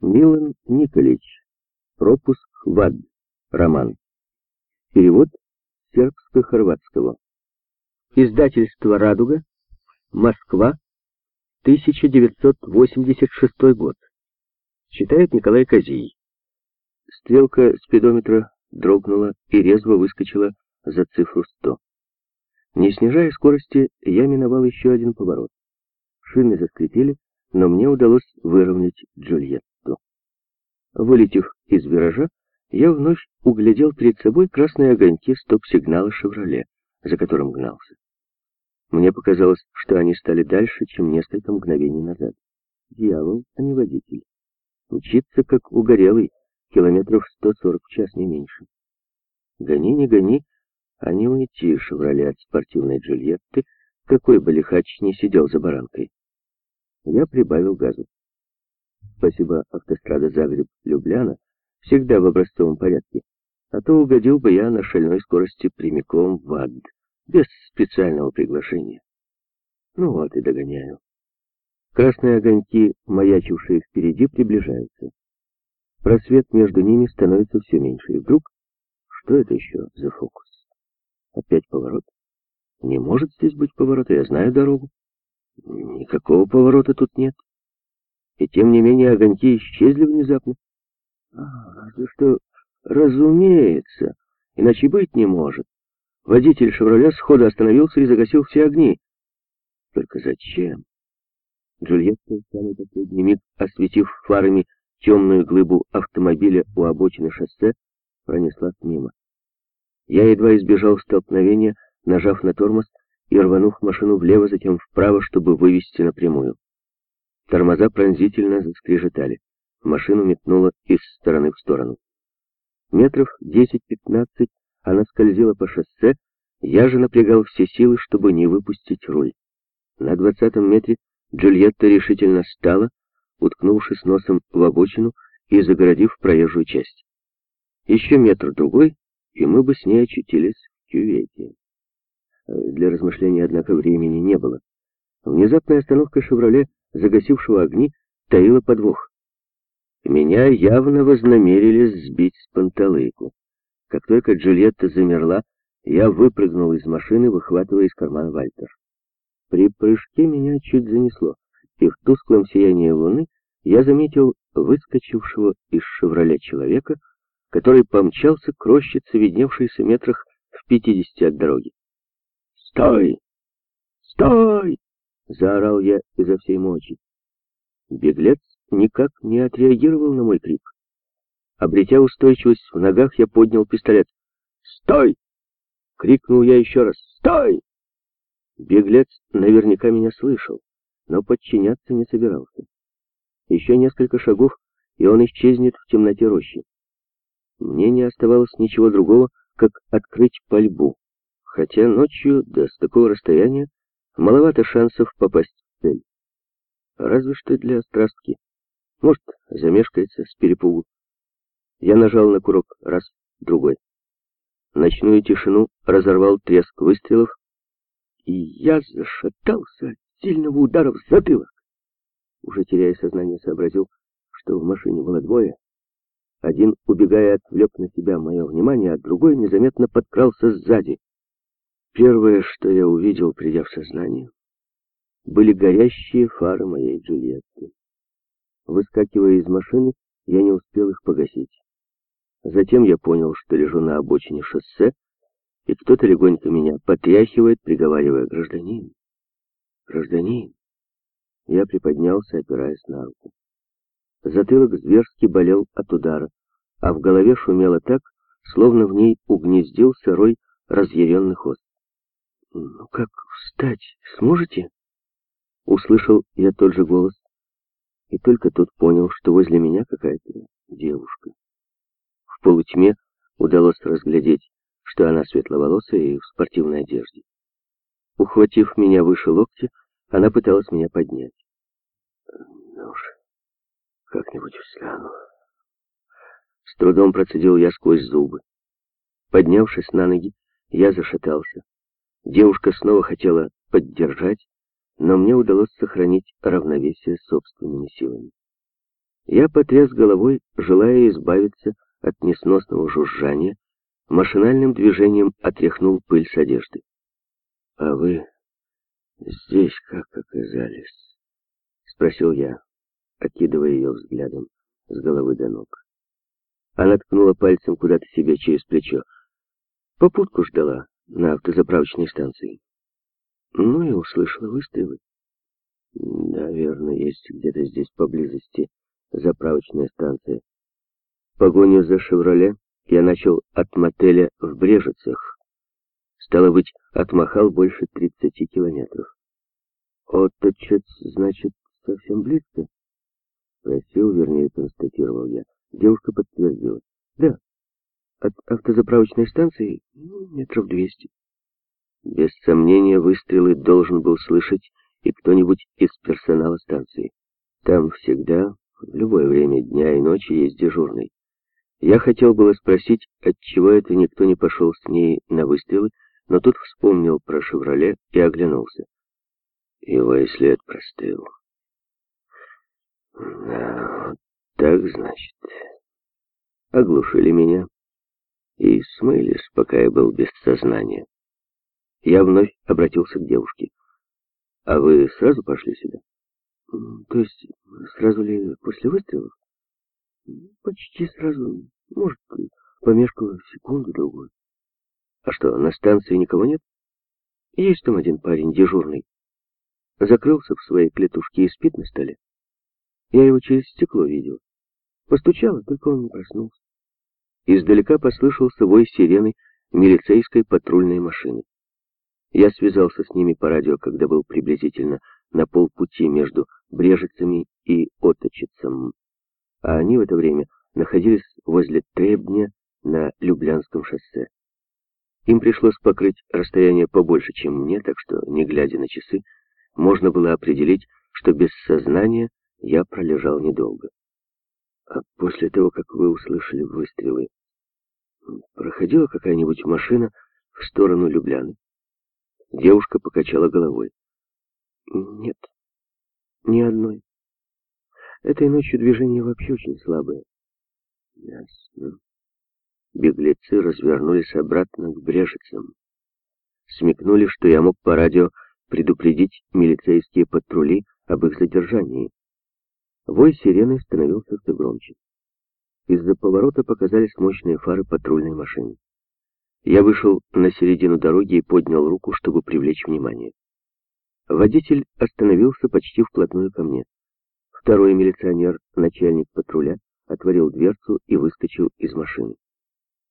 Милан Николич. Пропуск в ад. Роман. Перевод сербско-хорватского. Издательство «Радуга», Москва, 1986 год. Читает Николай Козий. Стрелка спидометра дрогнула и резво выскочила за цифру 100. Не снижая скорости, я миновал еще один поворот. Шины заскрипели, но мне удалось выровнять Джульетту. Вылетев из виража, я вновь углядел перед собой красные огоньки стоп-сигнала «Шевроле», за которым гнался. Мне показалось, что они стали дальше, чем несколько мгновений назад. Дьявол, а не водитель. Учиться как угорелый, километров 140 в час, не меньше. Гони, не гони, а не уйти «Шевроле» от спортивной Джульетты, какой бы лихач не сидел за баранкой. Я прибавил газу. Спасибо, автострада Загреб-Любляна всегда в образцовом порядке, а то угодил бы я на шальной скорости прямиком в ад, без специального приглашения. Ну вот и догоняю. Красные огоньки, маячившие впереди, приближаются. Просвет между ними становится все меньше, и вдруг... Что это еще за фокус? Опять поворот? Не может здесь быть поворота, я знаю дорогу. Никакого поворота тут нет. И тем не менее огоньки исчезли внезапно. А, разве что, разумеется, иначе быть не может. Водитель «Шевроле» сходу остановился и загасил все огни. Только зачем? Джульетта, в самый последний миг, осветив фарами темную глыбу автомобиля у обочины шоссе, пронеслась мимо. Я едва избежал столкновения, нажав на тормоз и рванув машину влево, затем вправо, чтобы вывести напрямую. Тормоза пронзительно заскрежетали. Машину метнуло из стороны в сторону. Метров 10-15 она скользила по шоссе, я же напрягал все силы, чтобы не выпустить руль. На двадцатом метре Джульетта решительно стала, уткнувшись носом в обочину и загородив проезжую часть. Еще метр-другой, и мы бы с ней очутились в кювете. Для размышления, однако, времени не было. Внезапная остановка «Шевроле», загасившего огни, таила подвох. Меня явно вознамерились сбить с панталыку. Как только Джульетта замерла, я выпрыгнул из машины, выхватывая из кармана Вальтер. При прыжке меня чуть занесло, и в тусклом сиянии луны я заметил выскочившего из «Шевроле» человека, который помчался к рощице, видневшейся метрах в пятидесяти от дороги. «Стой! Стой!» — заорал я изо всей мочи. Беглец никак не отреагировал на мой крик. Обретя устойчивость в ногах, я поднял пистолет. «Стой!» — крикнул я еще раз. «Стой!» Беглец наверняка меня слышал, но подчиняться не собирался. Еще несколько шагов, и он исчезнет в темноте рощи. Мне не оставалось ничего другого, как открыть пальбу. Хотя ночью, да с такого расстояния, маловато шансов попасть в цель. Разве что для страстки. Может, замешкается с перепугу. Я нажал на курок раз, другой. Ночную тишину разорвал треск выстрелов, и я зашатался от сильного удара в затылок. Уже теряя сознание, сообразил, что в машине было двое, один, убегая, отвлек на себя мое внимание, а другой незаметно подкрался сзади. Первое, что я увидел, придя в сознание, были горящие фары моей Джульетты. Выскакивая из машины, я не успел их погасить. Затем я понял, что лежу на обочине шоссе, и кто-то легонько меня потряхивает, приговаривая «Гражданин! Гражданин!» Я приподнялся, опираясь на руку. Затылок зверски болел от удара, а в голове шумело так, словно в ней угнездился рой разъяренных ос. «Ну как встать? Сможете?» Услышал я тот же голос, и только тут понял, что возле меня какая-то девушка. В полутьме удалось разглядеть, что она светловолосая и в спортивной одежде. Ухватив меня выше локтя, она пыталась меня поднять. «Ну уж, как-нибудь встану. С трудом процедил я сквозь зубы. Поднявшись на ноги, я зашатался. Девушка снова хотела поддержать, но мне удалось сохранить равновесие собственными силами. Я потряс головой, желая избавиться от несносного жужжания, машинальным движением отряхнул пыль с одежды. «А вы здесь как оказались?» — спросил я, окидывая ее взглядом с головы до ног. Она ткнула пальцем куда-то себе через плечо. Попутку ждала на автозаправочной станции. Ну и услышала выстрелы. Наверное, есть где-то здесь поблизости заправочная станция. Погоню за «Шевроле» я начал от мотеля в Брежицах. Стало быть, отмахал больше 30 километров. «Отточец, значит, совсем близко?» Спросил, вернее, констатировал я. Девушка подтвердила. «Да, от автозаправочной станции ну, метров двести». Без сомнения, выстрелы должен был слышать и кто-нибудь из персонала станции. Там всегда, в любое время дня и ночи, есть дежурный. Я хотел было спросить, отчего это никто не пошел с ней на выстрелы, но тут вспомнил про «Шевроле» и оглянулся. Его и след простыл. Да, так значит. Оглушили меня и смылись, пока я был без сознания. Я вновь обратился к девушке. «А вы сразу пошли сюда?» «То есть сразу ли после выстрелов?» «Почти сразу. Может, помешкала секунду-другую». «А что, на станции никого нет?» «Есть там один парень, дежурный. Закрылся в своей клетушке и спит на столе. Я его через стекло видел. Постучала, только он не проснулся». Издалека послышался вой сирены милицейской патрульной машины. Я связался с ними по радио, когда был приблизительно на полпути между Брежицами и Оточицем, а они в это время находились возле Требня на Люблянском шоссе. Им пришлось покрыть расстояние побольше, чем мне, так что, не глядя на часы, можно было определить, что без сознания я пролежал недолго. А после того, как вы услышали выстрелы, проходила какая-нибудь машина в сторону Любляны? Девушка покачала головой. Нет, ни одной. Этой ночью движение вообще очень слабое. Ясно. Беглецы развернулись обратно к Брежицам. Смекнули, что я мог по радио предупредить милицейские патрули об их задержании. Вой сирены становился все громче. Из-за поворота показались мощные фары патрульной машины. Я вышел на середину дороги и поднял руку, чтобы привлечь внимание. Водитель остановился почти вплотную ко мне. Второй милиционер, начальник патруля, отворил дверцу и выскочил из машины.